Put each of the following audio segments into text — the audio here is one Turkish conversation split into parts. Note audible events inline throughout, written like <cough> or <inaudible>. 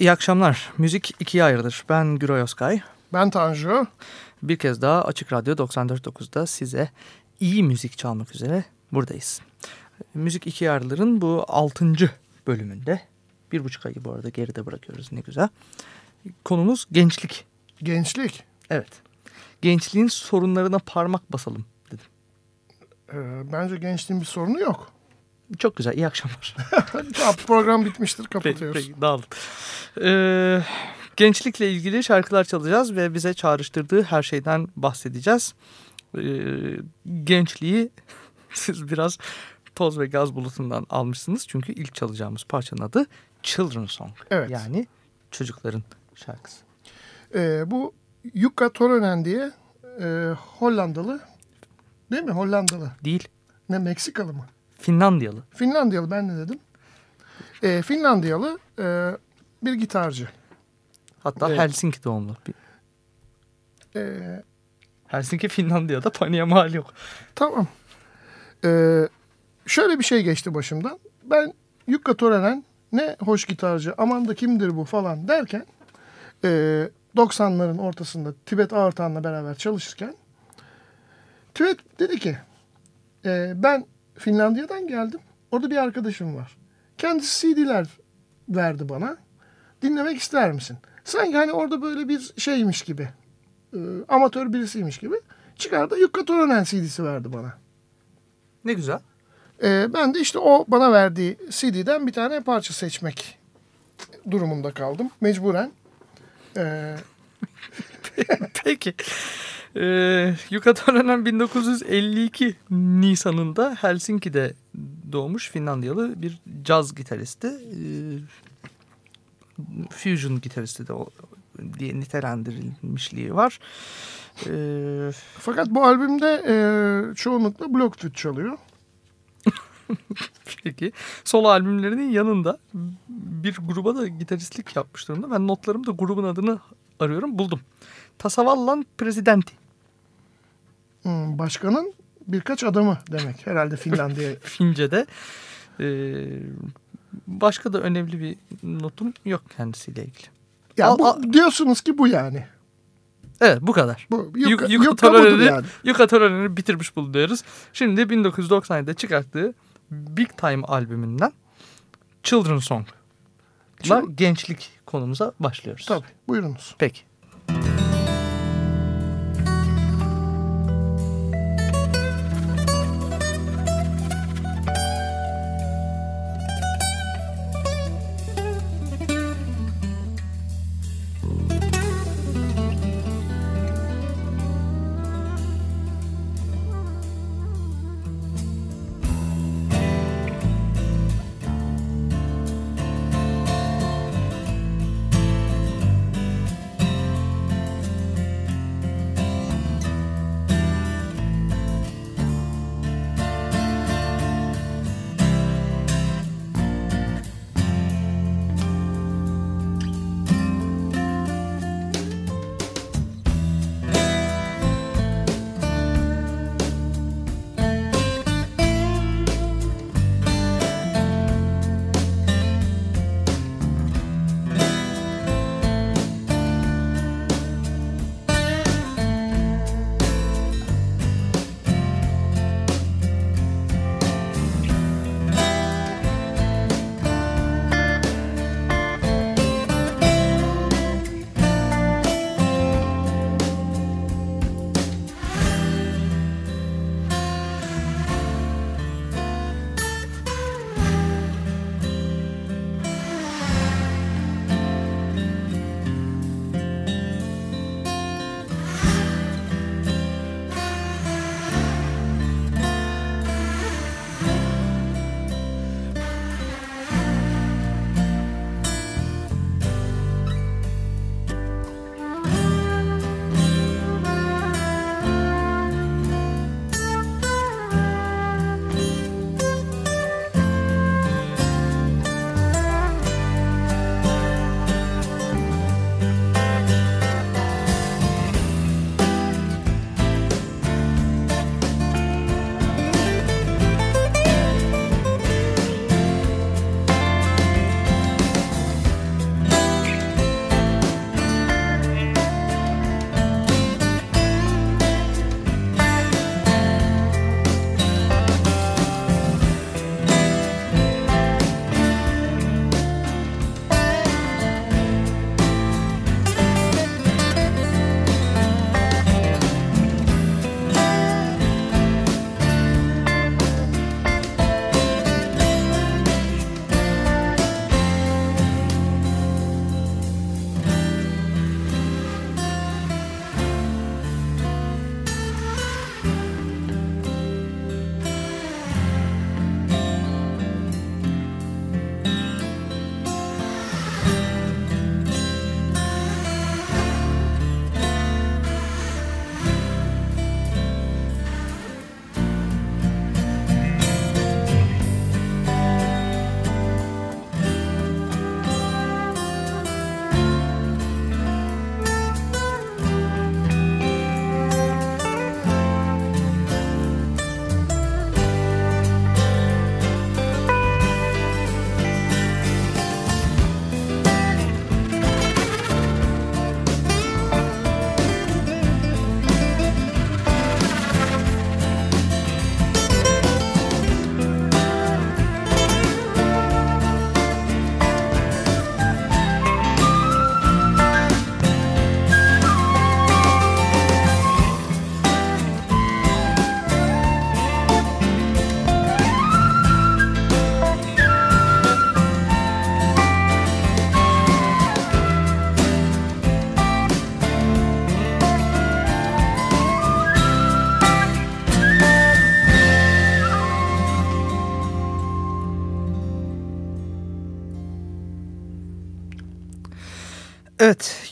İyi akşamlar. Müzik ikiye ayrılır. Ben Güray Özkay. Ben Tanju. Bir kez daha Açık Radyo 94.9'da size iyi müzik çalmak üzere buradayız. Müzik ikiye ayrılırın bu altıncı bölümünde. Bir buçuk ayı bu arada geride bırakıyoruz ne güzel. Konumuz gençlik. Gençlik. Evet. Gençliğin sorunlarına parmak basalım dedim. Ee, bence gençliğin bir sorunu yok. Çok güzel. İyi akşamlar. <laughs> Program bitmiştir Peki, kapatıyoruz. peki dağılın. Ee, gençlikle ilgili şarkılar çalacağız ve bize çağrıştırdığı her şeyden bahsedeceğiz. Ee, gençliği <laughs> siz biraz toz ve gaz bulutundan almışsınız. Çünkü ilk çalacağımız parçanın adı Children Song. Evet. Yani çocukların şarkısı. Ee, bu Jukka Toronen diye e, Hollandalı değil mi? Hollandalı. Değil. Ne Meksikalı mı? Finlandiyalı. Finlandiyalı ben ne dedim? Ee, Finlandiyalı e, bir gitarcı. Hatta Evet. Helsinki doğumlu. Bir- Ee, Helsinki Finlandiya'da paniğe mal yok. Tamam. Ee, şöyle bir şey geçti başımdan. Ben Jukka Toronen ne hoş gitarcı aman da kimdir bu falan derken e, 90'ların ortasında Tibet Ağırtan'la beraber çalışırken Tibet dedi ki e, ben Finlandiya'dan geldim. Orada bir arkadaşım var. Kendisi CD'ler verdi bana. Dinlemek ister misin? Sanki hani orada böyle bir şeymiş gibi. e, amatör birisiymiş gibi. Çıkardı Jukka Toronen CD'si verdi bana. Ne güzel. Ee, ben de işte o bana verdiği CD'den bir tane parça seçmek durumunda kaldım. Mecburen. Ee, <laughs> Peki. Ee, Yuka Toronen 1952 Nisan'ında Helsinki'de doğmuş Finlandiyalı bir caz gitaristi. Ee, fusion gitaristi de diye nitelendirilmişliği var. Ee, fakat bu albümde e, çoğunlukla block flüt çalıyor. <laughs> peki. Solo albümlerinin yanında bir gruba da gitaristlik yapmış durumda. Ben notlarımda grubun adını arıyorum buldum. Tasavallan Presidenti. Hmm, başkanın birkaç adamı demek herhalde Finlandiya. <laughs> Fince'de. Ee, başka da önemli bir notum yok kendisiyle ilgili. ya Al- bu, al- diyorsunuz ki bu yani. Evet bu kadar. Bu Yuka, Yuka Yuka yani. Yuka bitirmiş bulunuyoruz. Şimdi 1997'de çıkarttığı Big Time albümünden Children Song. Chil- gençlik konumuza başlıyoruz. Tabii buyurunuz. Peki.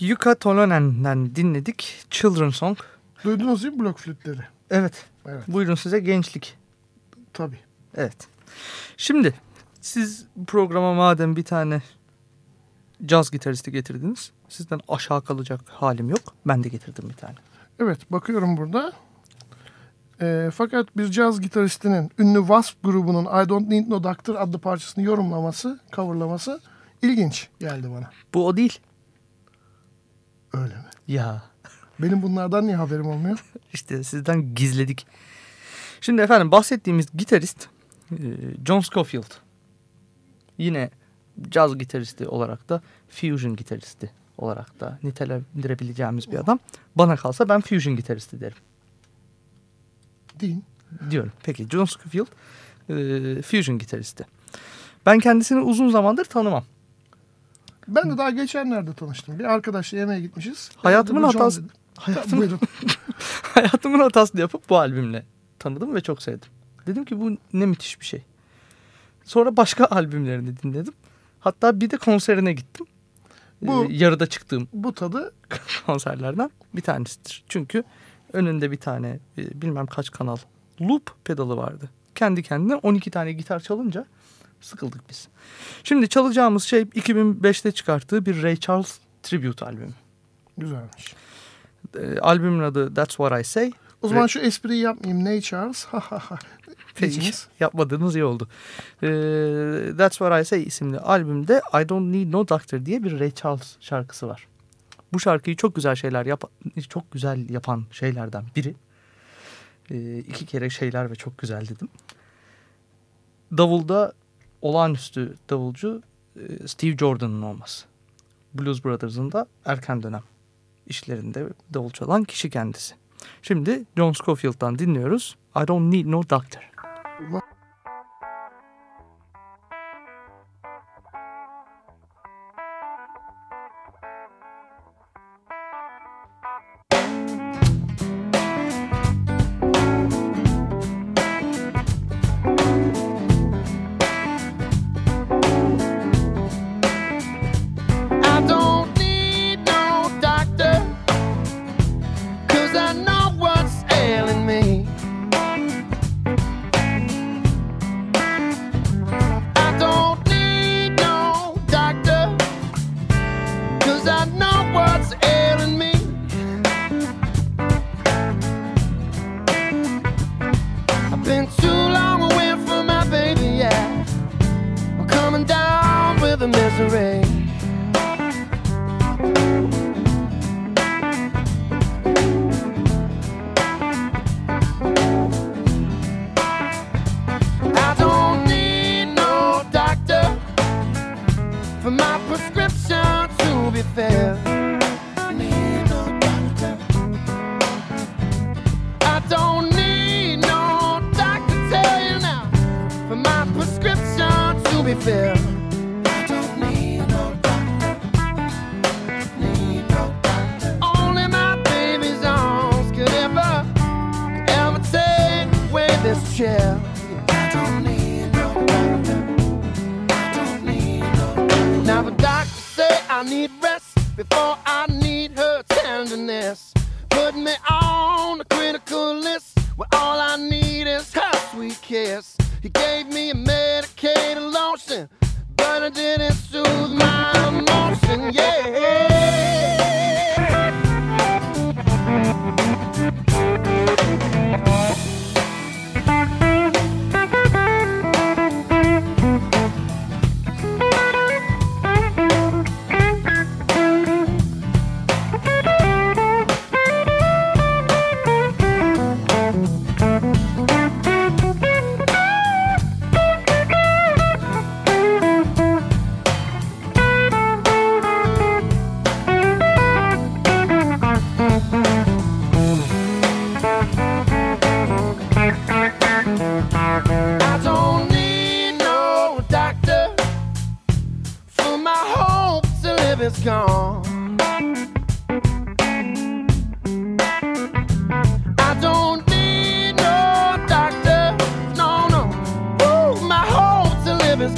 Yuka Tolonen'den dinledik. Children Song. Duydunuz değil mi blok flütleri? Evet, Evet. buyurun size gençlik. Tabii. Evet. Şimdi siz programa madem bir tane caz gitaristi getirdiniz. Sizden aşağı kalacak halim yok. Ben de getirdim bir tane. Evet bakıyorum burada. Ee, fakat bir caz gitaristinin ünlü Wasp grubunun I Don't Need No Doctor adlı parçasını yorumlaması, coverlaması ilginç geldi bana. Bu o değil. Öyle mi? Ya Benim bunlardan niye haberim olmuyor? <laughs> işte sizden gizledik. Şimdi efendim bahsettiğimiz gitarist e, John Scofield. Yine caz gitaristi olarak da fusion gitaristi olarak da nitelendirebileceğimiz bir adam. Bana kalsa ben fusion gitaristi derim. Değil. diyorum. Peki John Scofield e, fusion gitaristi. Ben kendisini uzun zamandır tanımam. Ben de daha geçenlerde tanıştım. Bir arkadaşla yemeğe gitmişiz. <laughs> <laughs> Hayatımın hatası-. Hayatım, Buyurun. hayatımın hatasını yapıp bu albümle tanıdım ve çok sevdim. Dedim ki bu ne müthiş bir şey. Sonra başka <laughs> albümlerini dinledim. Hatta bir de konserine gittim. Bu- E, yarıda çıktığım Bu tadı konserlerden bir tanesidir. Çünkü önünde bir tane e, bilmem kaç kanal loop pedalı vardı. Kendi kendine 12 tane gitar çalınca sıkıldık biz. Şimdi çalacağımız şey 2005'te çıkarttığı bir Ray Charles tribute albümü. güzelmiş. E, albümün adı That's What I Say. O zaman şu espriyi yapmayayım. Ney Charles? Ha ha ha. Peki yapmadığınız iyi oldu. E, That's What I Say isimli albümde I Don't Need No Doctor diye bir Ray Charles şarkısı var. Bu şarkıyı çok güzel şeyler yap çok güzel yapan şeylerden biri. E, iki kere şeyler ve çok güzel dedim. Davulda olağanüstü davulcu e, Steve Jordan'ın olması. Blues Brothers'ın da erken dönem işlerinde davul çalan kişi kendisi. Şimdi John Scofield'dan dinliyoruz. I don't need no doctor. I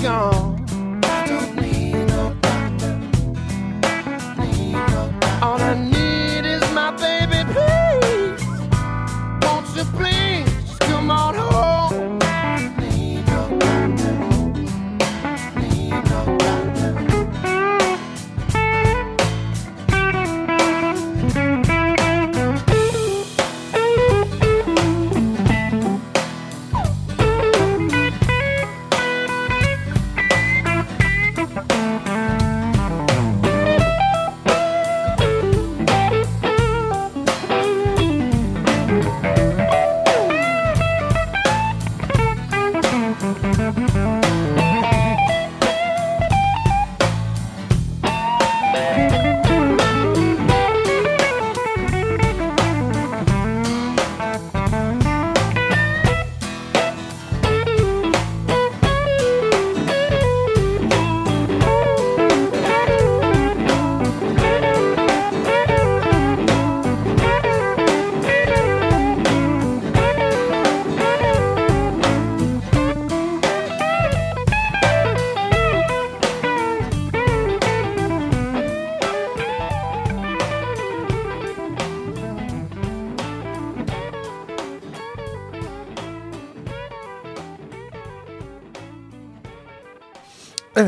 gone.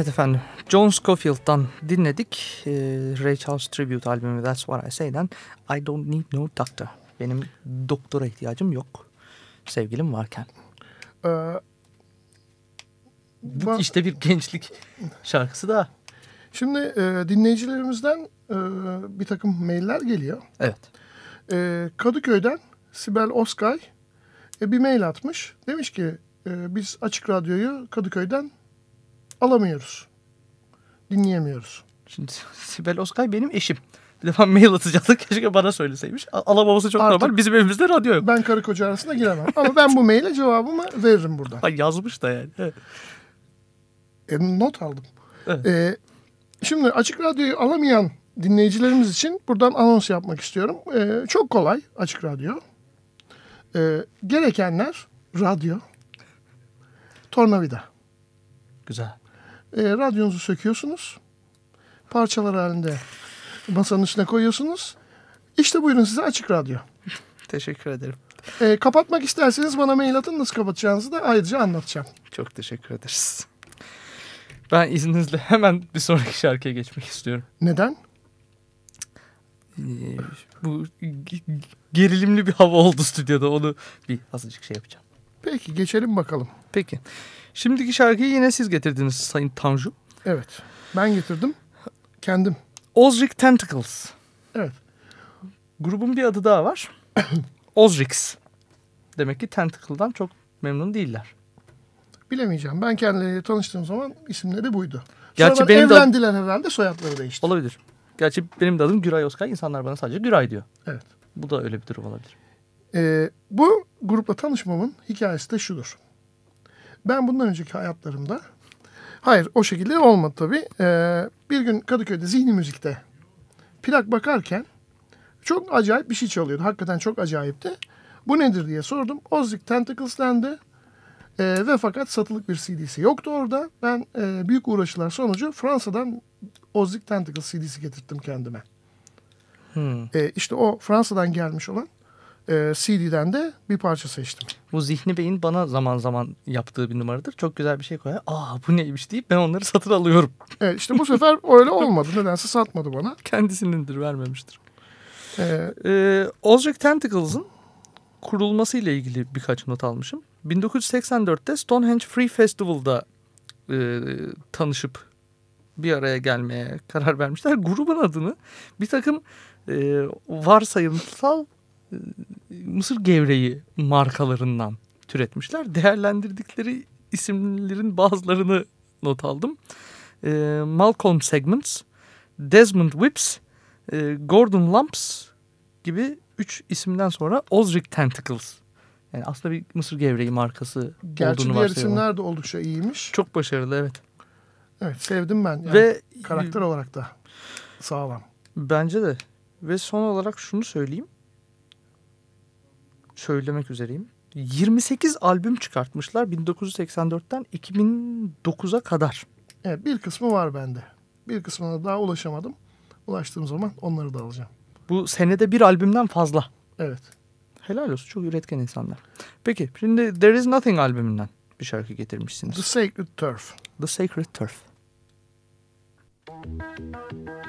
Evet efendim. John Scofield'dan dinledik. Ee, Ray Charles Tribute albümü That's What I Say'den I Don't Need No Doctor. Benim doktora ihtiyacım yok. Sevgilim varken. Ee, Bu işte bir gençlik şarkısı da. Şimdi e, dinleyicilerimizden e, bir takım mailler geliyor. Evet. E, Kadıköy'den Sibel Oskay e, bir mail atmış. Demiş ki e, biz Açık Radyo'yu Kadıköy'den alamıyoruz. Dinleyemiyoruz. Şimdi Sibel Oskay benim eşim. Bir defa mail atacaktı. Keşke bana söyleseymiş. Alamaması çok Artık- normal. Bizim evimizde radyo yok. Ben karı koca arasında giremem. Ama ben bu maile cevabımı veririm buradan. Ay yazmış da yani. Evet. E, not aldım. Evet. E, şimdi Açık Radyo'yu alamayan dinleyicilerimiz için buradan anons yapmak istiyorum. E, çok kolay Açık Radyo. E, gerekenler radyo, tornavida. Güzel. E, radyonuzu söküyorsunuz. Parçalar halinde masanın üstüne koyuyorsunuz. İşte buyurun size Açık Radyo. <laughs> Teşekkür ederim. E, kapatmak isterseniz bana mail atın nasıl kapatacağınızı da ayrıca anlatacağım. Çok teşekkür ederiz. Ben izninizle hemen bir sonraki şarkıya geçmek istiyorum. Neden? Ee, bu ge- gerilimli bir hava oldu stüdyoda. Onu bir azıcık şey yapacağım. Peki geçelim bakalım. Peki. Şimdiki şarkıyı yine siz getirdiniz Sayın Tanju. Evet. Ben getirdim. Kendim. Ozric Tentacles. Evet. Grubun bir adı daha var. <coughs> Ozrix. Demek ki Tentacle'dan çok memnun değiller. Bilemeyeceğim. Ben kendileriyle tanıştığım zaman isimleri buydu. Gerçi benim de- evlendiler herhalde soyadları değişti. Olabilir. Gerçi benim de adım Güray Özkay. İnsanlar bana sadece Güray diyor. Evet. Bu da öyle bir durum olabilir. Ee, bu grupla tanışmamın hikayesi de şudur. Ben bundan önceki hayatlarımda hayır o şekilde olmadı tabii. Ee, bir gün Kadıköy'de Zihni Müzik'te plak bakarken çok acayip bir şey çalıyordu. Hakikaten çok acayipti. Bu nedir diye sordum. Ozzy Tentacles dendi. Ee, ve fakat satılık bir CD'si yoktu orada. Ben e, büyük uğraşılar sonucu Fransa'dan Ozzy Tentacles CD'si getirttim kendime. Hmm. E, işte o Fransa'dan gelmiş olan e, CD'den de bir parça seçtim. Bu Zihni Bey'in bana zaman zaman yaptığı bir numaradır. Çok güzel bir şey koyar. Aa bu neymiş deyip ben onları satın alıyorum. Evet işte bu sefer <laughs> öyle olmadı. Nedense satmadı bana. Kendisinindir vermemiştir. E, Ee, Ozric Tentacles'ın kurulmasıyla ilgili birkaç not almışım. 1984'te Stonehenge Free Festival'da e, tanışıp bir araya gelmeye karar vermişler. Grubun adını bir takım e, varsayımsal mısır gevreği markalarından türetmişler. Değerlendirdikleri isimlerin bazılarını not aldım. E, Malcolm Segments, Desmond Whips, e, Gordon Lumps gibi üç isimden sonra Ozric Tentacles. Yani aslında bir mısır gevreği markası gerçi olduğunu diğer varsayalım. isimler de oldukça iyiymiş. Çok başarılı evet. Evet sevdim ben. Yani Ve karakter olarak da sağlam. bence de ve son olarak şunu söyleyeyim. Söylemek üzereyim. 28 albüm çıkartmışlar 1984'ten 2009'a kadar. Evet bir kısmı var bende. Bir kısmına daha ulaşamadım. Ulaştığım zaman onları da alacağım. Bu senede bir albümden fazla. Evet. Helal olsun çok üretken insanlar. Peki şimdi There Is Nothing albümünden bir şarkı getirmişsiniz. The Sacred Turf. The Sacred Turf. Thank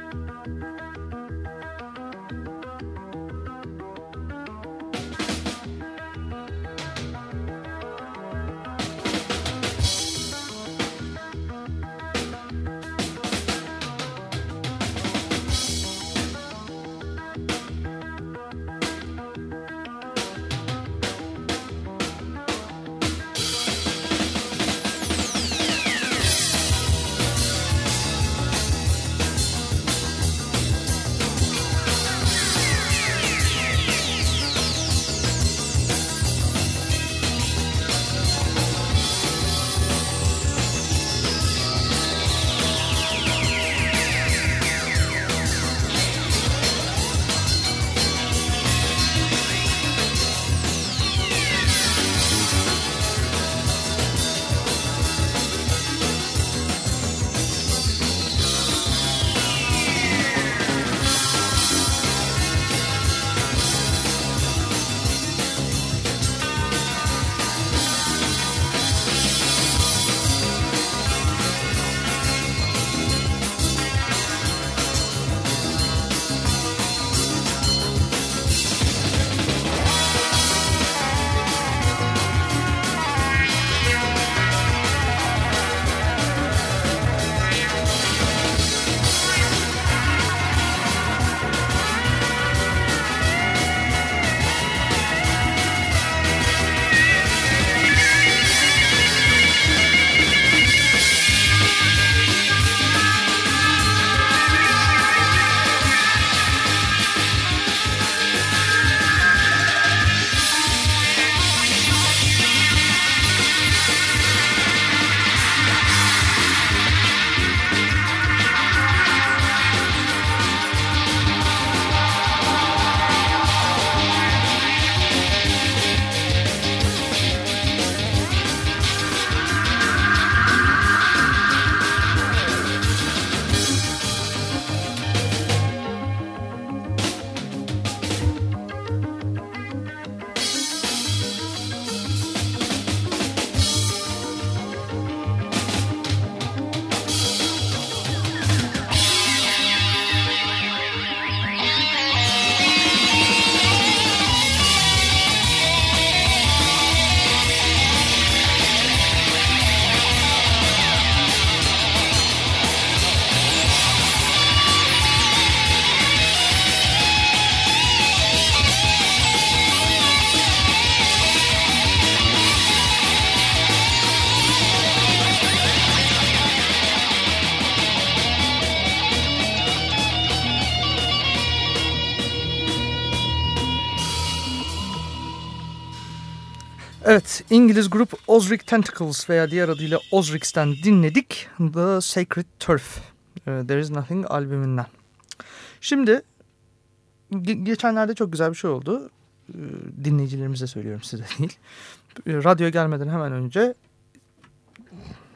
İngiliz grup Ozric Tentacles veya diğer adıyla Ozrix'ten dinledik. The Sacred Turf. Ee, There is Nothing albümünden. Şimdi ge geçenlerde çok güzel bir şey oldu. Ee, dinleyicilerimize söylüyorum size <laughs> değil. Ee, radyoya gelmeden hemen önce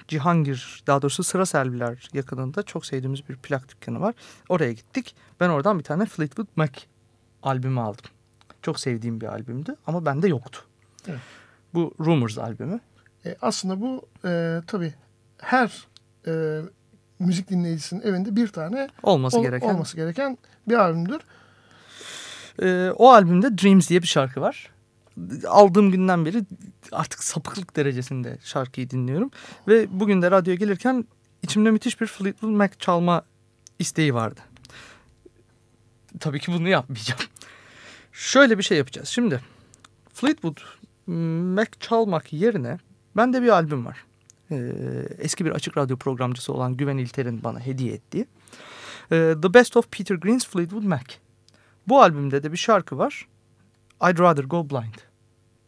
Cihangir daha doğrusu Sıra Selviler yakınında çok sevdiğimiz bir plak dükkanı var. Oraya gittik. Ben oradan bir tane Fleetwood Mac albümü aldım. Çok sevdiğim bir albümdü ama bende yoktu. Evet. Bu Rumors albümü. E, aslında bu e, tabii her e, müzik dinleyicisinin evinde bir tane Olması ol- gereken. olması gereken bir albümdür. Ee, o albümde Dreams diye bir şarkı var. Aldığım günden beri artık sapıklık derecesinde şarkıyı dinliyorum. Ve bugün de radyoya gelirken içimde müthiş bir Fleetwood Mac çalma isteği vardı. Tabii ki bunu yapmayacağım. Şöyle bir şey yapacağız. Şimdi Fleetwood Mac çalmak yerine bende bir albüm var. Ee, eski bir açık radyo programcısı olan Güven İlter'in bana hediye ettiği. Ee, The Best of Peter Green's Fleetwood Mac. Bu albümde de bir şarkı var. I'd Rather Go Blind.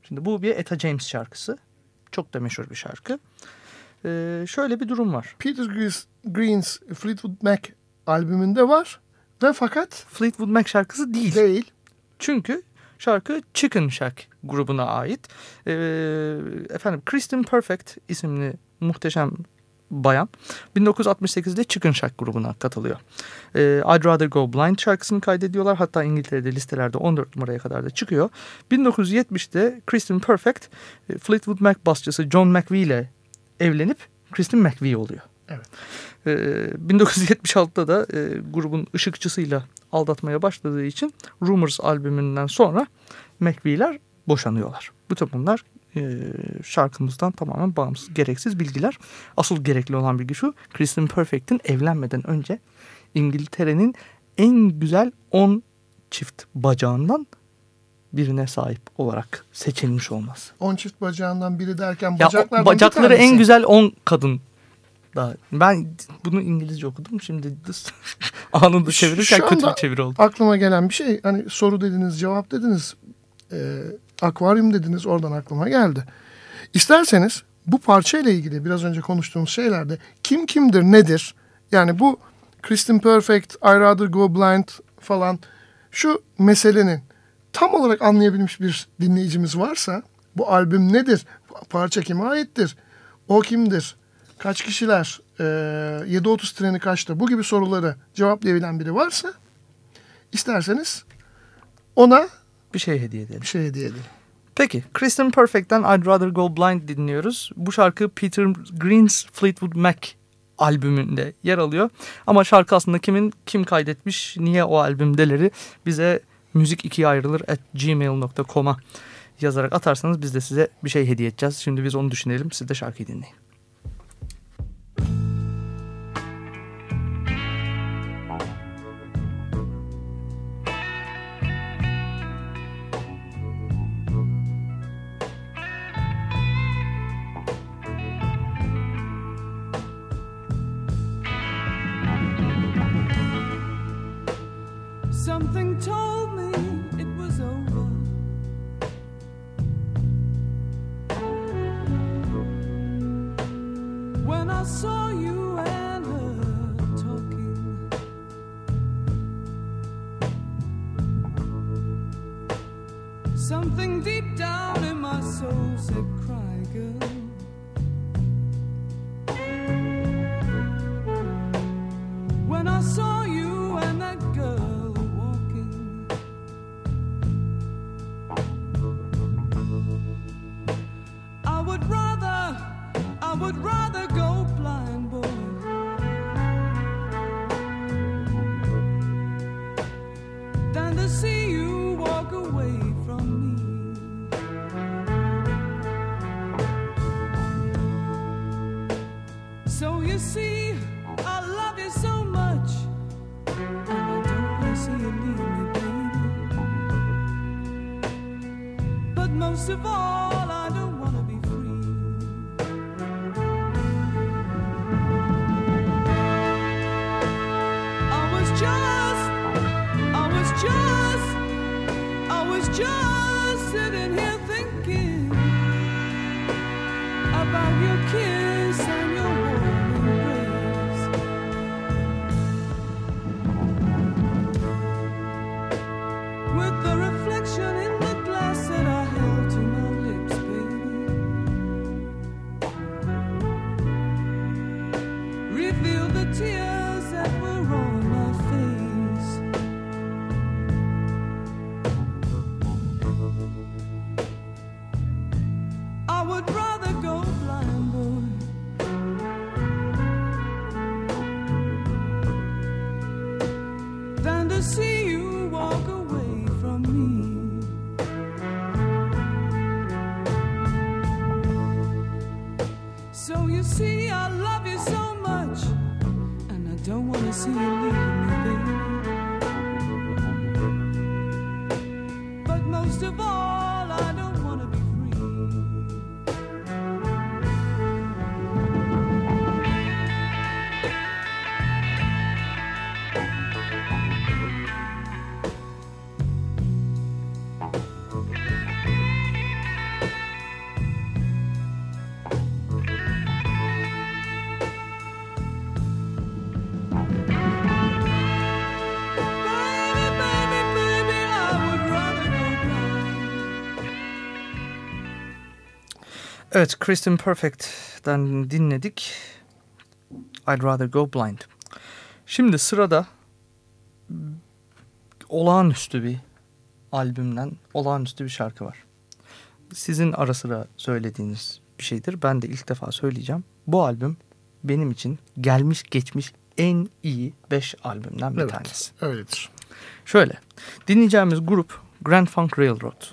Şimdi bu bir Etta James şarkısı. Çok da meşhur bir şarkı. Ee, şöyle bir durum var. Peter Green's, Green's Fleetwood Mac albümünde var ve fakat Fleetwood Mac şarkısı değil. değil. Çünkü şarkı Chicken Shack grubuna ait. Ee, efendim Kristen Perfect isimli muhteşem bayan 1968'de Chicken Shack grubuna katılıyor. Ee, I'd Rather Go Blind şarkısını kaydediyorlar. Hatta İngiltere'de listelerde 14 numaraya kadar da çıkıyor. 1970'te Kristen Perfect e, Fleetwood Mac basçısı John McVie ile evlenip Kristen McVie oluyor. Evet. Ee, 1976'da da e, grubun ışıkçısıyla aldatmaya başladığı için Rumors albümünden sonra McVie'ler boşanıyorlar. Bütün bunlar e, şarkımızdan tamamen bağımsız, gereksiz bilgiler. Asıl gerekli olan bilgi şu, Kristen Perfect'in evlenmeden önce İngiltere'nin en güzel 10 çift bacağından birine sahip olarak seçilmiş olması. On çift bacağından biri derken Ya, bacaklardan bacakları bir tanesi. en güzel 10 kadın. Da. Ben bunu İngilizce okudum. Şimdi <laughs> anında çevirirken kötü bir çeviri oldu. Aklıma gelen bir şey hani soru dediniz cevap dediniz e, akvaryum dediniz oradan aklıma geldi. İsterseniz bu parçayla ilgili biraz önce konuştuğumuz şeylerde kim kimdir nedir yani bu Kristen Perfect, I Rather Go Blind falan şu meselenin tam olarak anlayabilmiş bir dinleyicimiz varsa bu albüm nedir? Parça kime aittir? O kimdir? Kaç kişiler? Ee, 7.30 treni kaçta? Bu gibi soruları cevaplayabilen biri varsa isterseniz ona Bir şey hediye edelim. bir şey hediye edin. Peki Kristen Perfect'ten I'd Rather Go Blind dinliyoruz. Bu şarkı Peter Green's Fleetwood Mac albümünde yer alıyor. Ama şarkı aslında kimin kim kaydetmiş, niye o albümdeleri bize müzik ikiye ayrılır at gmail.com'a yazarak atarsanız biz de size bir şey hediye edeceğiz. Şimdi biz onu düşünelim siz de şarkıyı dinleyin. You see, I love you so much, and I don't want to see you leave Evet, Kristen Perfect'ten dinledik. I'd Rather Go Blind. Şimdi sırada olağanüstü bir albümden olağanüstü bir şarkı var. Sizin ara sıra söylediğiniz bir şeydir. Ben de ilk defa söyleyeceğim. Bu albüm benim için gelmiş geçmiş en iyi 5 albümden bir Evet, tanesi. öyledir. Şöyle dinleyeceğimiz grup Grand Funk Railroad.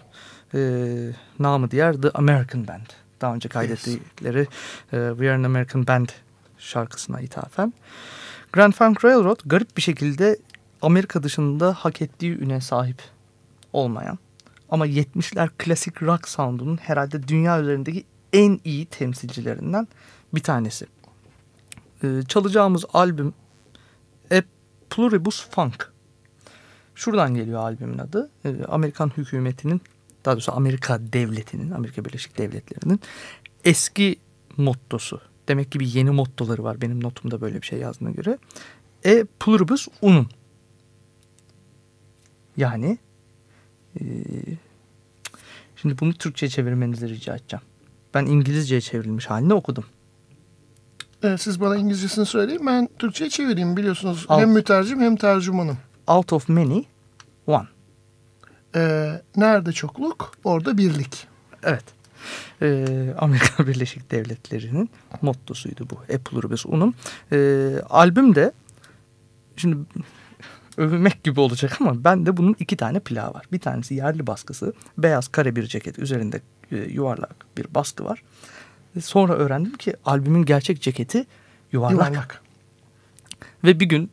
Ee, namı diğer The American Band. Daha önce kaydettikleri e, We Are An American Band şarkısına ithafen. Grand Funk Railroad garip bir şekilde Amerika dışında hak ettiği üne sahip olmayan ama 70'ler klasik rock sound'unun herhalde dünya üzerindeki en iyi temsilcilerinden bir tanesi. Ee, çalacağımız albüm A Pluribus Funk. Şuradan geliyor albümün adı. Ee, Amerikan hükümetinin daha doğrusu Amerika devletinin, Amerika Birleşik Devletleri'nin eski mottosu. Demek ki bir yeni mottoları var benim notumda böyle bir şey yazdığına göre. E pluribus unum. Yani e, şimdi bunu Türkçe çevirmenizi rica edeceğim. Ben İngilizceye çevrilmiş halini okudum. Ee, siz bana İngilizcesini söyleyin. Ben Türkçe'ye çevireyim biliyorsunuz. Al. Hem mütercim hem tercümanım. Out of many, one. Ee, nerede çokluk orada birlik. Evet. Ee, Amerika <laughs> Birleşik Devletleri'nin mottosuydu bu. E pluribus unum. Ee, albüm de şimdi övünmek gibi olacak ama ben de bunun iki tane plağı var. Bir tanesi yerli baskısı. Beyaz kare bir ceket. Üzerinde e, yuvarlak bir baskı var. E, Sonra öğrendim ki albümün gerçek ceketi yuvarlak. Yuvarlak. Ve bir gün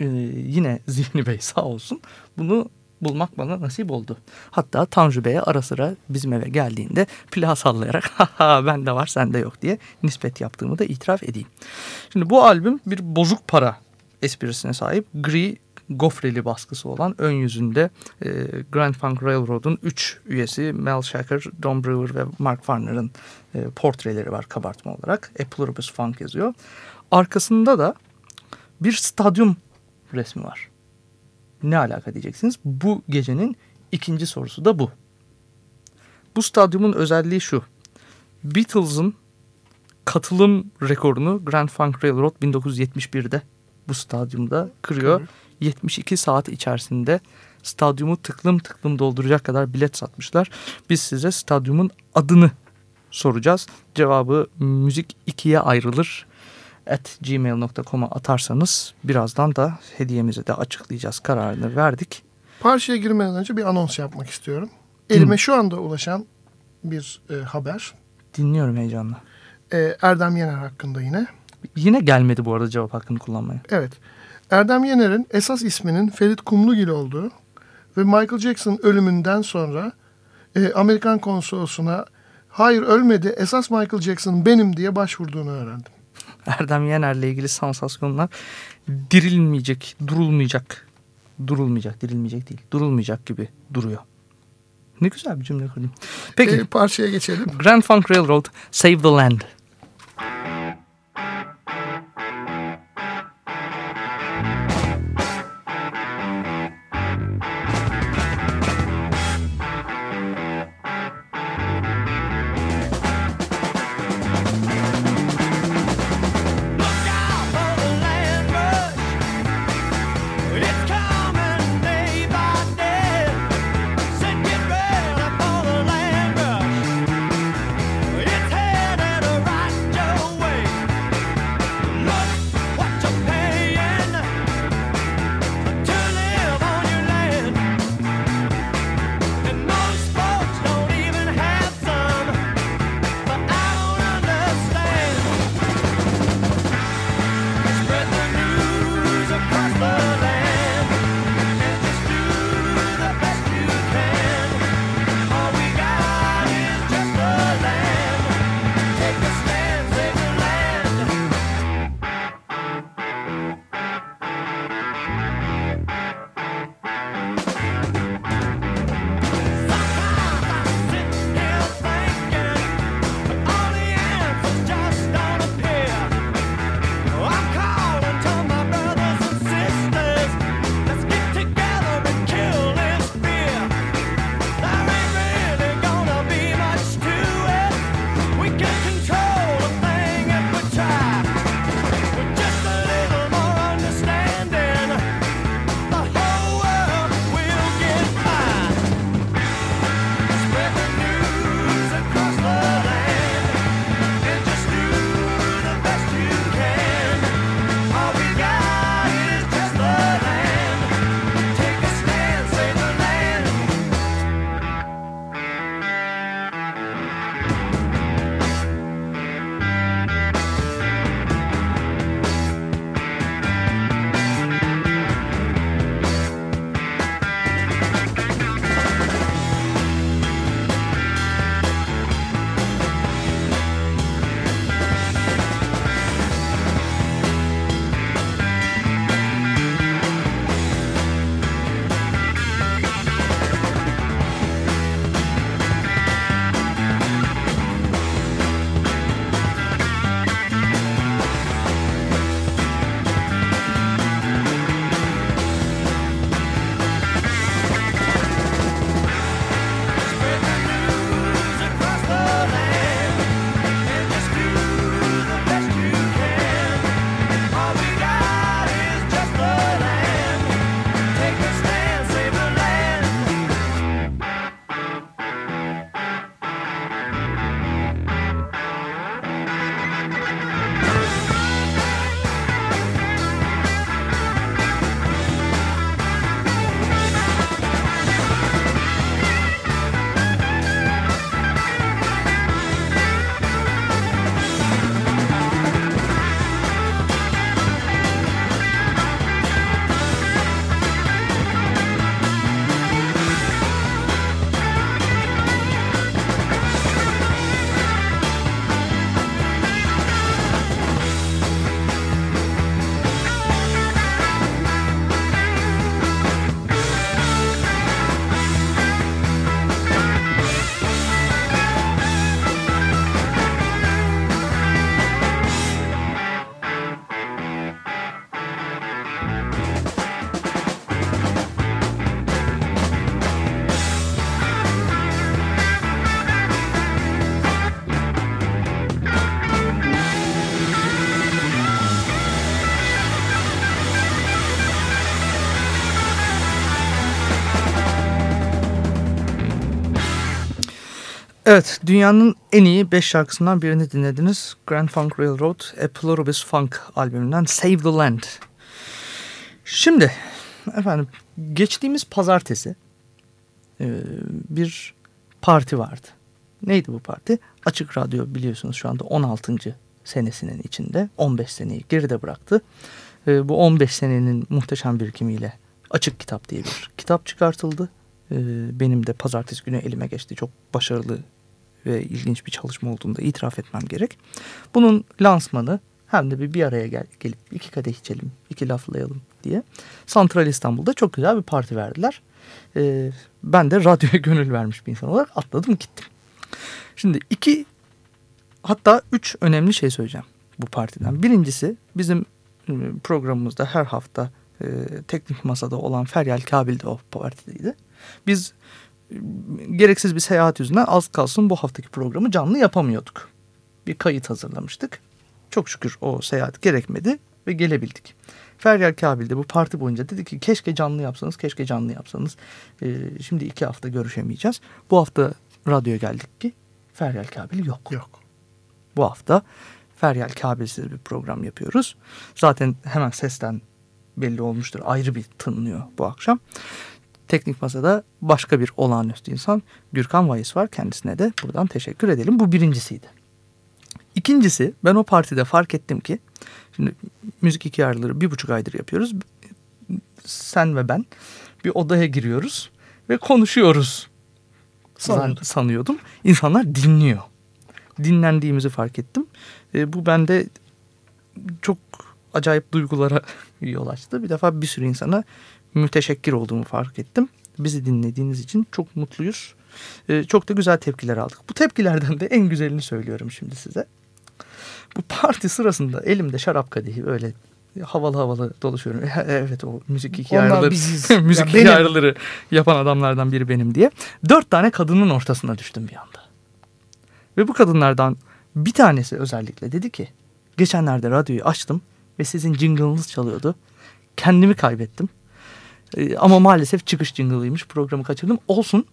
e, yine <laughs> Zihni Bey sağ olsun bunu bulmak bana nasip oldu. Hatta Tanju Bey'e ara sıra bizim eve geldiğinde plağı sallayarak <laughs> ha bende var sende yok diye nispet yaptığımı da itiraf edeyim. Şimdi bu albüm bir bozuk para esprisine sahip gri gofreli baskısı olan ön yüzünde e, Grand Funk Railroad'un 3 üyesi Mel Shaker, Don Brewer ve Mark Farner'ın e, portreleri var kabartma olarak. A Pluribus Funk yazıyor. Arkasında da bir stadyum resmi var. Ne alaka diyeceksiniz. Bu gecenin ikinci sorusu da bu. Bu stadyumun özelliği şu. Beatles'ın katılım rekorunu Grand Funk Railroad 1971'de bu stadyumda kırıyor. 72 saat içerisinde stadyumu tıklım tıklım dolduracak kadar bilet satmışlar. Biz size stadyumun adını soracağız. Cevabı müzik ikiye ayrılır at gmail.com'a atarsanız birazdan da hediyemizi de açıklayacağız kararını verdik. Parçaya girmeden önce bir anons yapmak istiyorum. Elime şu anda ulaşan bir e, haber. Dinliyorum heyecanla. E, Erdem Yener hakkında yine. Yine gelmedi bu arada cevap hakkını kullanmaya. Evet. Erdem Yener'in esas isminin Ferit Kumlugil olduğu ve Michael Jackson ölümünden sonra e, Amerikan konsolosuna hayır ölmedi esas Michael Jackson benim diye başvurduğunu öğrendim. Erdem Yener'le ilgili sansasyonlar dirilmeyecek, durulmayacak, durulmayacak, dirilmeyecek değil, durulmayacak gibi duruyor. Ne güzel bir cümle kurdum. Peki, E, parçaya geçelim. Grand Funk Railroad, Save the Land. Evet, dünyanın en iyi 5 şarkısından birini dinlediniz. Grand Funk Railroad, A Pluribus Funk albümünden Save the Land. Şimdi efendim geçtiğimiz pazartesi e, bir parti vardı. Neydi bu parti? Açık Radyo biliyorsunuz şu anda 16. senesinin içinde 15 seneyi geride bıraktı. E, bu 15 senenin muhteşem birikimiyle Açık Kitap diye bir kitap çıkartıldı. E, benim de pazartesi günü elime geçti. Çok başarılı ve ilginç bir çalışma olduğunu da itiraf etmem gerek. Bunun lansmanı hem de bir bir araya gel, gelip iki kadeh içelim, iki laflayalım diye Santral İstanbul'da çok güzel bir parti verdiler. Ee, ben de radyoya <laughs> gönül vermiş bir insan olarak atladım gittim. Şimdi iki hatta üç önemli şey söyleyeceğim bu partiden. Birincisi bizim e, programımızda her hafta e, teknik masada olan Feryal Kabil de o partideydi. Biz gereksiz bir seyahat yüzünden az kalsın bu haftaki programı canlı yapamıyorduk. Bir kayıt hazırlamıştık. Çok şükür o seyahat gerekmedi ve gelebildik. Feryal Kabil de bu parti boyunca dedi ki keşke canlı yapsanız, keşke canlı yapsanız. Ee, şimdi iki hafta görüşemeyeceğiz. Bu hafta radyoya geldik ki Feryal Kabil yok. Yok. Bu hafta Feryal Kabil'siz bir program yapıyoruz. Zaten hemen sesten belli olmuştur. Ayrı bir tınlıyor bu akşam. Teknik Masa'da başka bir olağanüstü insan Gürkan Vayis var. Kendisine de buradan teşekkür edelim. Bu birincisiydi. İkincisi ben o partide fark ettim ki şimdi müzik iki yarıları bir buçuk aydır yapıyoruz. Sen ve ben bir odaya giriyoruz ve konuşuyoruz Sanıyordum. sanıyordum. İnsanlar dinliyor. Dinlendiğimizi fark ettim. E, bu bende çok acayip duygulara <laughs> yol açtı. Bir defa bir sürü insana müteşekkir olduğumu fark ettim. Bizi dinlediğiniz için çok mutluyuz. E, çok da güzel tepkiler aldık. Bu tepkilerden de en güzelini söylüyorum şimdi size. Bu parti sırasında elimde şarap kadehi öyle havalı havalı dolaşıyorum. Evet o müzik iki Onlar ayrıları, biziz. <laughs> müzik Ya iki benim. ayrıları yapan adamlardan biri benim diye. Dört tane kadının ortasına düştüm bir anda. Ve bu kadınlardan bir tanesi özellikle dedi ki geçenlerde radyoyu açtım ve sizin jingle'ınız çalıyordu. Kendimi kaybettim. Ee, ama maalesef çıkış jingle'ıymış. Programı kaçırdım. Olsun.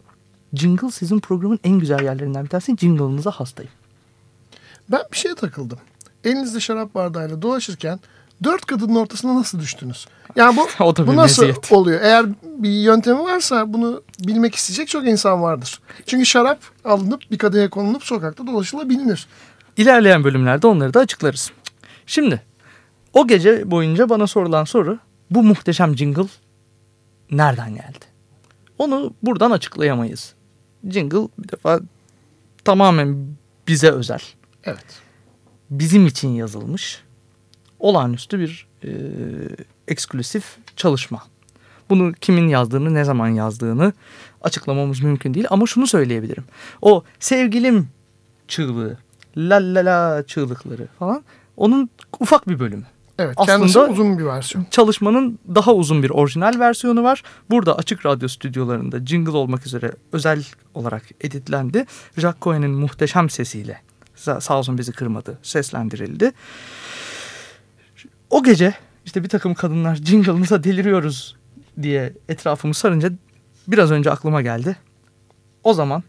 Jingle sizin programın en güzel yerlerinden bir tanesi. Jingle'ınıza hastayım. Ben bir şeye takıldım. Elinizde şarap bardağıyla dolaşırken dört kadının ortasına nasıl düştünüz? Yani bu, <laughs> O bu nasıl meziyet. oluyor? Eğer bir yöntemi varsa bunu bilmek isteyecek çok insan vardır. Çünkü şarap alınıp bir kadeye konulup sokakta dolaşılabilir. İlerleyen bölümlerde onları da açıklarız. Şimdi o gece boyunca bana sorulan soru bu muhteşem jingle nereden geldi? Onu buradan açıklayamayız. Jingle bir defa tamamen bize özel. Evet. Bizim için yazılmış. Olağanüstü bir e, eksklusif çalışma. Bunu kimin yazdığını, ne zaman yazdığını açıklamamız mümkün değil. Ama şunu söyleyebilirim. O sevgilim çığlığı, la la la çığlıkları falan onun ufak bir bölümü. Evet. Aslında- kendisi uzun bir versiyon. Çalışmanın daha uzun bir orijinal versiyonu var. Burada Açık Radyo stüdyolarında jingle olmak üzere özel olarak editlendi. Jack Cohen'in muhteşem sesiyle sa- sağ olsun bizi kırmadı seslendirildi. O gece işte bir takım kadınlar jingle'ınıza deliriyoruz diye etrafımı sarınca biraz önce aklıma geldi. O zaman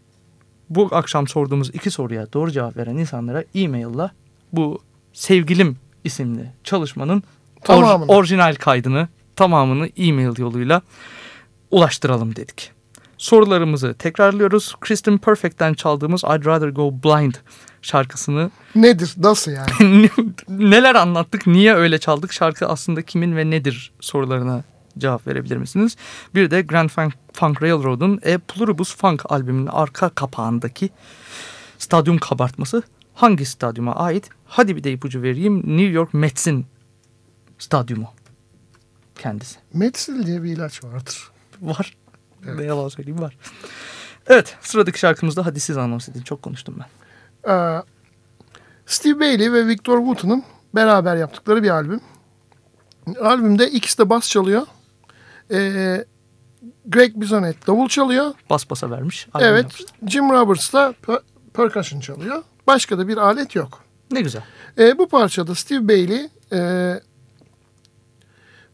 bu akşam sorduğumuz iki soruya doğru cevap veren insanlara e-mail'la bu sevgilim isimli çalışmanın or- Tamamını. orijinal kaydını tamamını e-mail yoluyla ulaştıralım dedik. Sorularımızı tekrarlıyoruz. Kristen Perfect'ten çaldığımız I'd Rather Go Blind şarkısını <laughs> Nedir? Nasıl yani? <laughs> neler anlattık, niye öyle çaldık, şarkı aslında kimin ve nedir sorularına cevap verebilir misiniz? Bir de Grand Funk, Funk Railroad'un A Pluribus Funk albümünün arka kapağındaki stadyum kabartması hangi stadyuma ait? Hadi bir de ipucu vereyim. New York Mets'in stadyumu kendisi. Metsil diye bir ilaç vardır. Var. Ne yalan söyleyeyim var. Evet sıradaki şarkımızda hadi siz anons edin. Çok konuştum ben. Ee, Steve Bailey ve Victor Wooten'ın beraber yaptıkları bir albüm. Albümde ikisi de bas çalıyor. Ee, Greg Bisonet davul çalıyor. Bas basa vermiş. albüm Evet. yapmış. Jim Roberts da per- percussion çalıyor. Başka da bir alet yok. Ne güzel. Ee, bu parçada Steve Bailey e,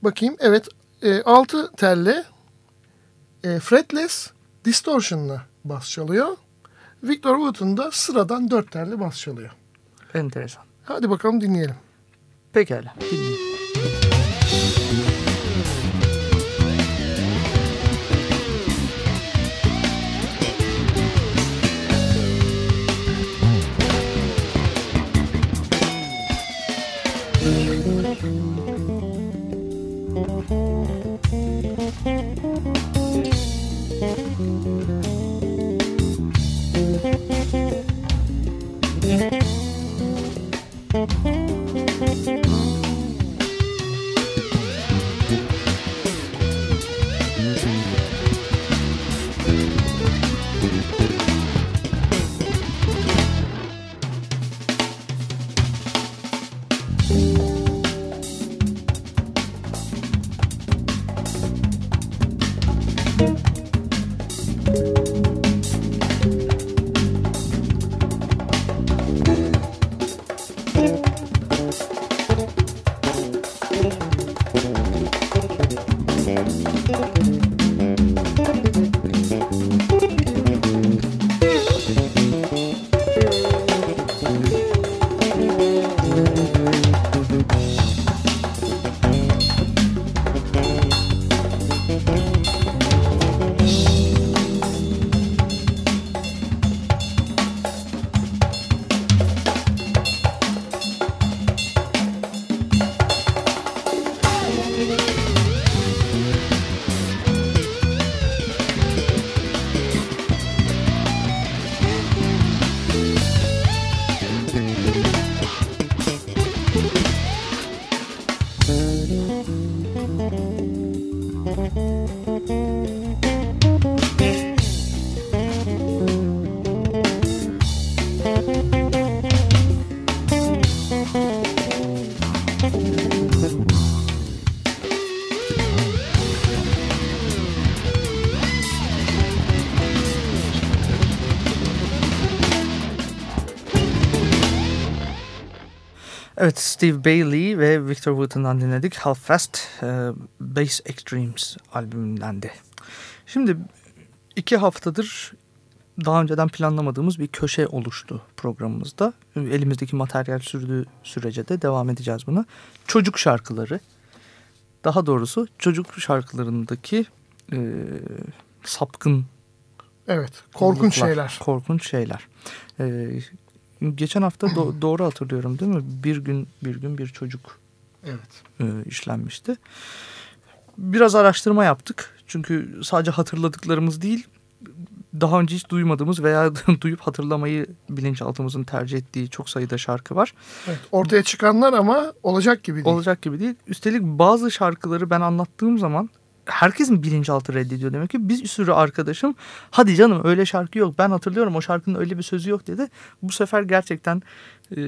bakayım evet e, altı telli e, fretless distortion'la bas çalıyor Victor Wooten da sıradan dört telli bas çalıyor. Enteresan. Hadi bakalım dinleyelim. Pekala. Dinleyelim. Steve Bailey ve Victor Wooten'dan dinledik. How Fast e, Bass Extremes albümündendi. Şimdi iki haftadır daha önceden planlamadığımız bir köşe oluştu programımızda. Elimizdeki materyal sürdüğü sürece de devam edeceğiz buna. Çocuk şarkıları. Daha doğrusu çocuk şarkılarındaki e, sapkın Evet. Korkunç şeyler. Korkunç şeyler. Ee, geçen hafta do- <clears throat> doğru hatırlıyorum değil mi? Bir gün bir gün bir çocuk Evet. e, işlenmişti. Biraz araştırma yaptık. Çünkü sadece hatırladıklarımız değil, daha önce hiç duymadığımız veya <laughs> duyup hatırlamayı bilinçaltımızın tercih ettiği çok sayıda şarkı var. evet. Ortaya çıkanlar ama olacak gibi değil. Olacak gibi değil. Üstelik bazı şarkıları ben anlattığım zaman herkesin bilinçaltı reddediyor demek ki. Bir sürü arkadaşım hadi canım öyle şarkı yok ben hatırlıyorum o şarkının öyle bir sözü yok dedi. Bu sefer gerçekten e,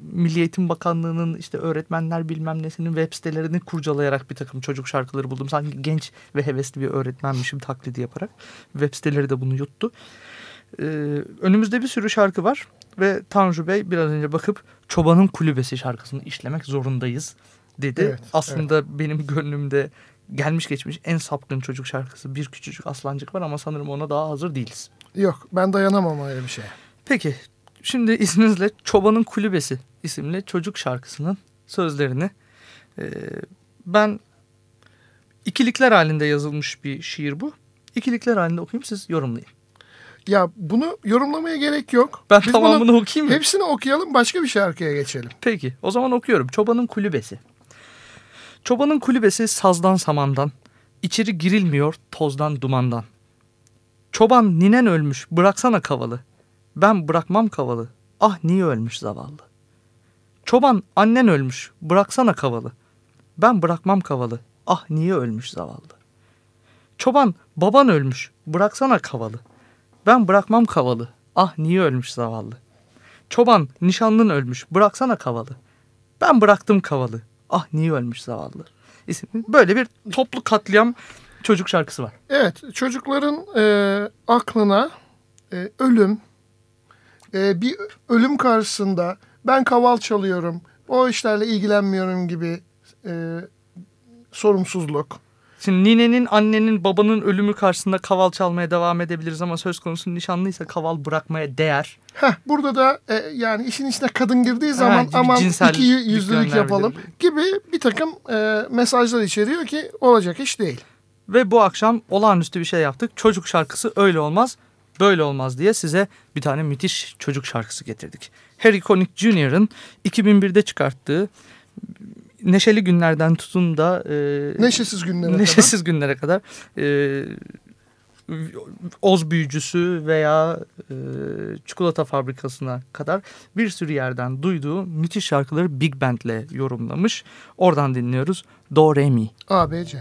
Milli Eğitim Bakanlığı'nın işte öğretmenler bilmem nesinin web sitelerini kurcalayarak bir takım çocuk şarkıları buldum. Sanki genç ve hevesli bir öğretmenmişim taklidi yaparak. Web siteleri de bunu yuttu. E, önümüzde bir sürü şarkı var ve Tanju Bey biraz önce bakıp Çobanın Kulübesi şarkısını işlemek zorundayız dedi. Evet, Aslında benim gönlümde gelmiş geçmiş en sapkın çocuk şarkısı Bir Küçücük Aslancık var ama sanırım ona daha hazır değiliz. Yok ben dayanamam öyle bir şeye. Peki şimdi izninizle Çobanın Kulübesi isimli çocuk şarkısının sözlerini e, ben ikilikler halinde yazılmış bir şiir bu. İkilikler halinde okuyayım siz yorumlayın. Ya bunu yorumlamaya gerek yok. Ben Biz tamamını okuyayım mı? Hepsini okuyalım başka bir şarkıya geçelim. Peki o zaman okuyorum. Çobanın kulübesi. Çobanın kulübesi sazdan samandan, içeri girilmiyor tozdan dumandan. Çoban ninen ölmüş bıraksana kavalı. Ben bırakmam kavalı. Ah niye ölmüş zavallı. Çoban annen ölmüş bıraksana kavalı. Ben bırakmam kavalı. Ah niye ölmüş zavallı. Çoban baban ölmüş bıraksana kavalı. Ben bırakmam kavalı. Ah niye ölmüş zavallı. Çoban nişanlın ölmüş bıraksana kavalı. Ben bıraktım kavalı. Ah niye ölmüş zavallı. Böyle bir toplu katliam çocuk şarkısı var. Evet çocukların e, aklına e, ölüm, e, bir ölüm karşısında ben kaval çalıyorum, o işlerle ilgilenmiyorum gibi e, sorumsuzluk Şimdi ninenin, annenin, babanın ölümü karşısında kaval çalmaya devam edebiliriz ama söz konusu nişanlıysa kaval bırakmaya değer. Heh, burada da e, yani işin içine kadın girdiği zaman bir aman iki yüzlülük yapalım gibi bir takım e, mesajlar içeriyor ki olacak iş değil. Ve bu akşam olağanüstü bir şey yaptık. Çocuk şarkısı öyle olmaz, böyle olmaz diye size bir tane müthiş çocuk şarkısı getirdik. Harry Connick Jr.'ın 2001'de çıkarttığı Neşeli Günlerden tutun da e, Neşesiz günlere kadar. neşesiz günlere kadar e, Oz büyücüsü veya e, çikolata fabrikasına kadar bir sürü yerden duyduğu müthiş şarkıları Big Band'le yorumlamış. Oradan dinliyoruz. Do Re Mi. ABC.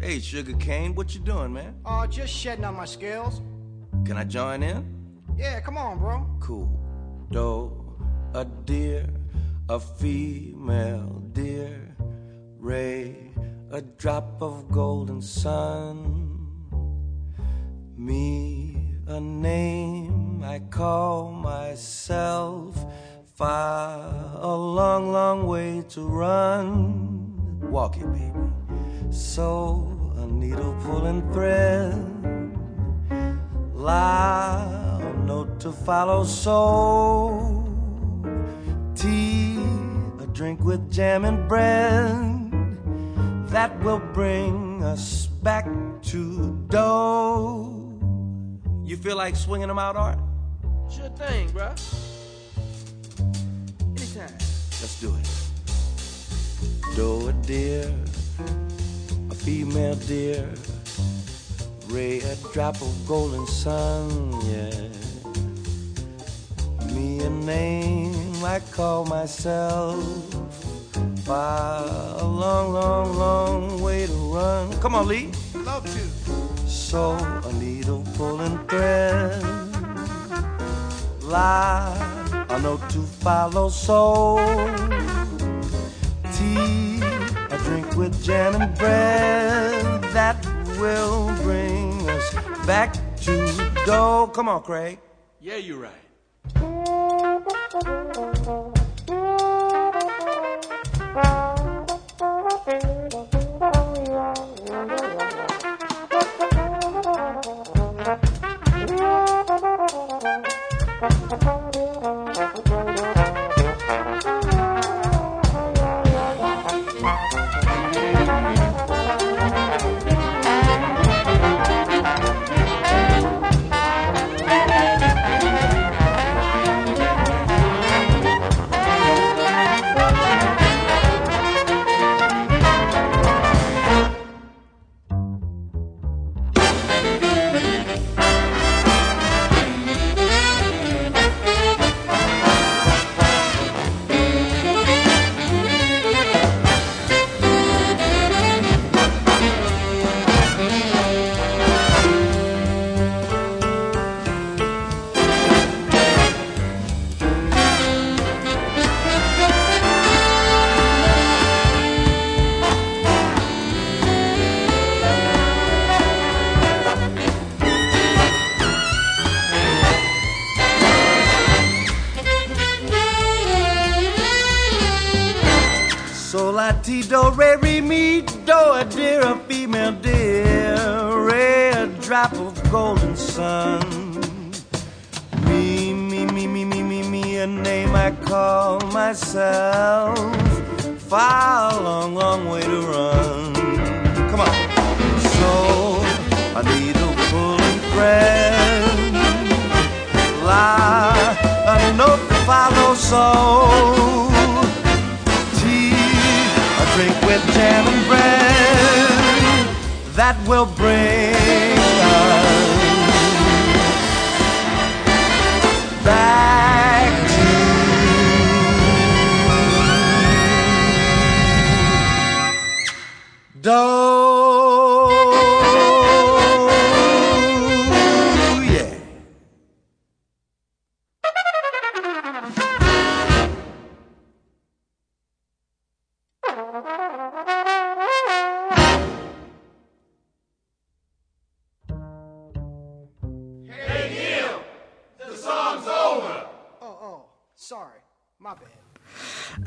Hey, Sugar Cane, what you doing, man? Oh, just shedding on my scales. Can I join in? Yeah, come on, bro. Cool. Do, a deer, a female deer, Ray, a drop of golden sun. Me, a name I call myself. Far, a long, long way to run. Walk it, baby. So, a needle pulling thread. Loud note to follow, so tea, drink with jam and bread that will bring us back to dough. You feel like swinging them out, Art? Sure thing, bro. Anytime. Let's do it. Do a deer, a female deer, ray a drop of golden sun, yeah. Me a name I call myself. By a long, long, long way to run. Come on, Lee. Love to. So a needle pulling thread, lie a note to follow. So tea, a drink with jam and bread that will bring us back to dough. Come on, Craig. Yeah, you're right. Thank you.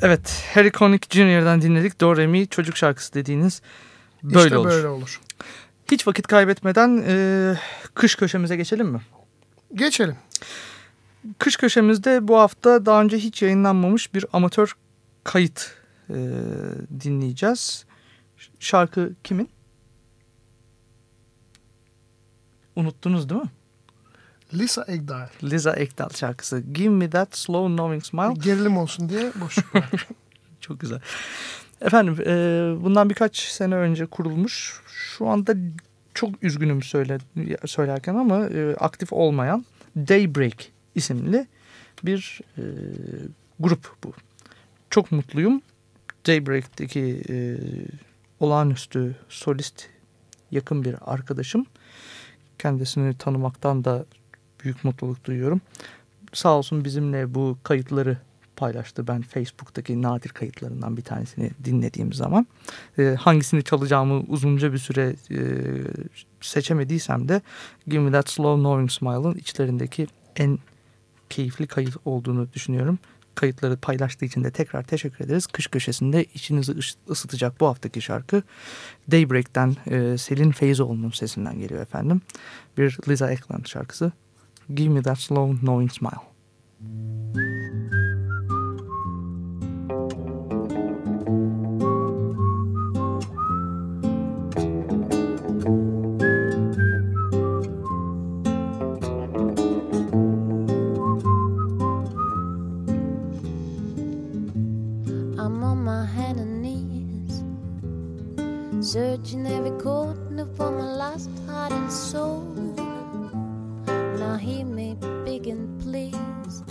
Evet, Harry Connick Jr.'dan dinledik. Do Re Mi çocuk şarkısı dediğiniz böyle işte olur. böyle olur. Hiç vakit kaybetmeden e, kış köşemize geçelim mi? Geçelim. Kış köşemizde bu hafta daha önce hiç yayınlanmamış bir amatör kayıt e, dinleyeceğiz. Şarkı kimin? Unuttunuz değil mi? Lisa Egdahl. Liza Ekdahl şarkısı. Give me that slow knowing smile. Gerilim olsun diye boşluk var. <laughs> Çok güzel. Efendim e, bundan birkaç sene önce kurulmuş. Şu anda çok üzgünüm söyle, söylerken ama e, aktif olmayan Daybreak isimli bir e, grup bu. Çok mutluyum. Daybreak'teki e, olağanüstü solist yakın bir arkadaşım. Kendisini tanımaktan da büyük mutluluk duyuyorum. Sağ olsun bizimle bu kayıtları paylaştı. Ben Facebook'taki nadir kayıtlarından bir tanesini dinlediğim zaman. E, hangisini çalacağımı uzunca bir süre e, seçemediysem de Give Me That Slow Knowing Smile'ın içlerindeki en keyifli kayıt olduğunu düşünüyorum. Kayıtları paylaştığı için de tekrar teşekkür ederiz. Kış köşesinde içinizi ıs- ısıtacak bu haftaki şarkı Daybreak'ten e, Selin Feyzoğlu'nun sesinden geliyor efendim. Bir Liza Ekland şarkısı. Give Me That Slow Knowing Smile. I'm on my hands and knees, searching every corner for my lost heart and soul. Hear me and please.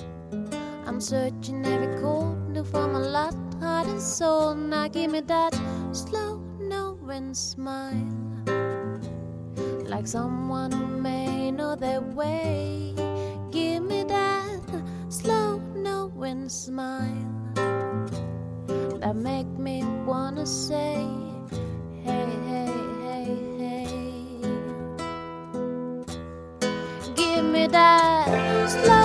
I'm searching every corner for my lost heart and soul. Now give me that slow, knowing smile, like someone who may know their way. Give me that slow, knowing smile that make me wanna say, that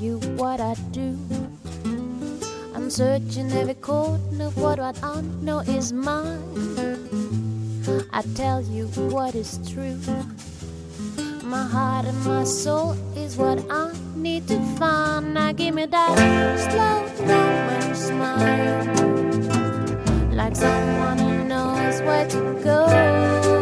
you what I do. I'm searching every corner of what I don't know is mine. I tell you what is true. My heart and my soul is what I need to find. Now give me that slow, knowing smile, like someone who knows where to go.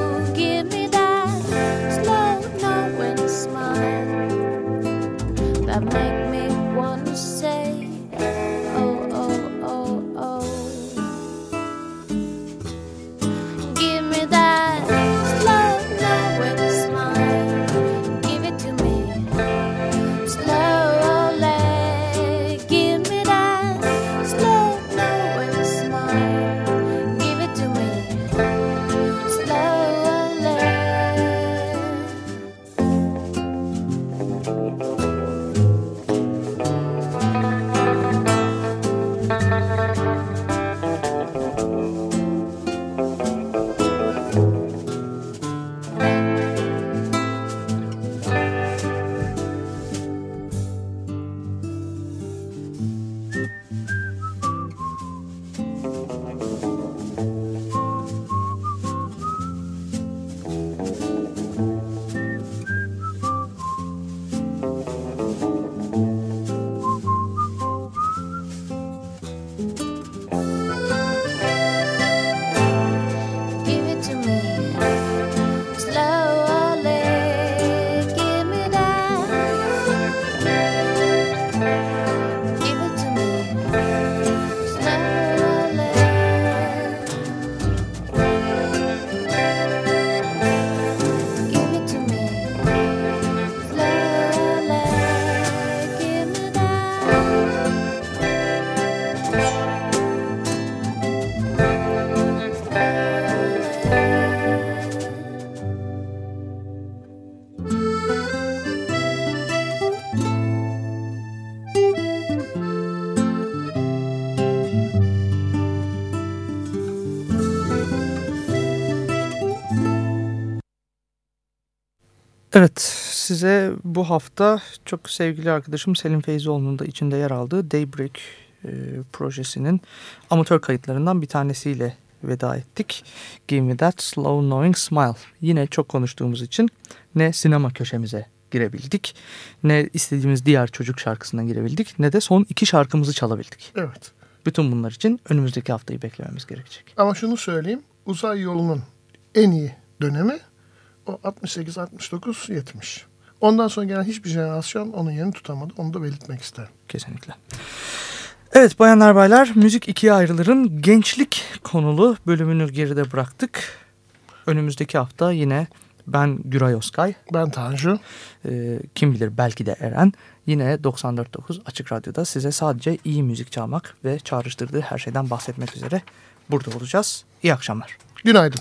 Evet size bu hafta çok sevgili arkadaşım Selim Feyzioğlu'nun da içinde yer aldığı Daybreak e, projesinin amatör kayıtlarından bir tanesiyle veda ettik. Give Me That Slow Knowing Smile. Yine çok konuştuğumuz için ne sinema köşemize girebildik ne istediğimiz diğer çocuk şarkısına girebildik ne de son iki şarkımızı çalabildik. Evet. Bütün bunlar için önümüzdeki haftayı beklememiz gerekecek. Ama şunu söyleyeyim. Uzay yolunun en iyi dönemi 68, 69, 70. Ondan sonra gelen hiçbir jenerasyon onun yerini tutamadı. Onu da belirtmek isterim. Kesinlikle. Evet bayanlar baylar müzik ikiye ayrılırın gençlik konulu bölümünü geride bıraktık. Önümüzdeki hafta yine ben Güray Oskay, Ben Tanju. e, kim bilir belki de Eren yine 94.9 Açık Radyo'da size sadece iyi müzik çalmak ve çağrıştırdığı her şeyden bahsetmek üzere burada olacağız. İyi akşamlar. Günaydın.